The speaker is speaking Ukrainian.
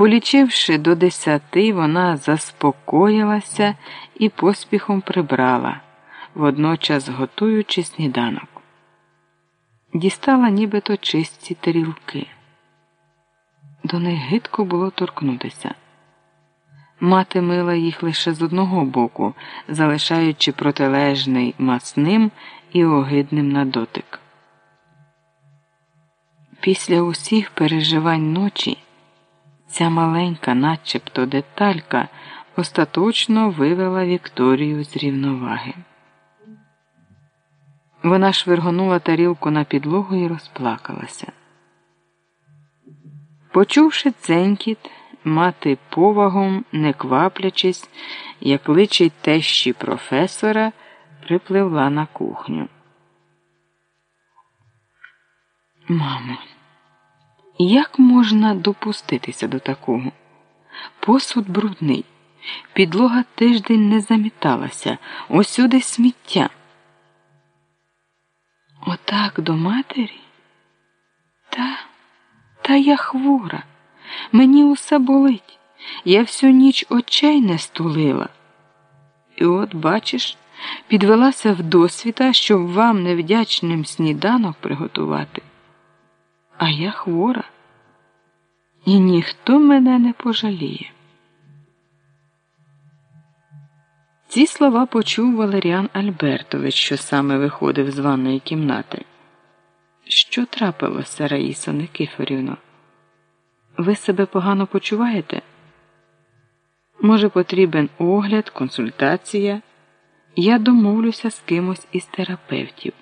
Полічивши до десяти, вона заспокоїлася і поспіхом прибрала, водночас готуючи сніданок. Дістала нібито чисті тарілки. До них гидко було торкнутися. Мати мила їх лише з одного боку, залишаючи протилежний масним і огидним на дотик. Після усіх переживань ночі ця маленька, начебто деталька, остаточно вивела Вікторію з рівноваги. Вона швиргонула тарілку на підлогу і розплакалася. Почувши ценькіт, мати повагом, не кваплячись, як личить тещі професора, припливла на кухню. Мамо, як можна допуститися до такого? Посуд брудний, підлога тиждень не заміталася, усюди сміття. Отак до матері? Та, та я хвора. Мені усе болить. Я всю ніч очей не стулила. І от, бачиш, підвелася в досвіта, щоб вам невдячним сніданок приготувати. А я хвора, і ніхто мене не пожаліє. Ці слова почув Валеріан Альбертович, що саме виходив з ванної кімнати. Що трапилося, Раїсо Никифорівно? Ви себе погано почуваєте? Може, потрібен огляд, консультація? Я домовлюся з кимось із терапевтів.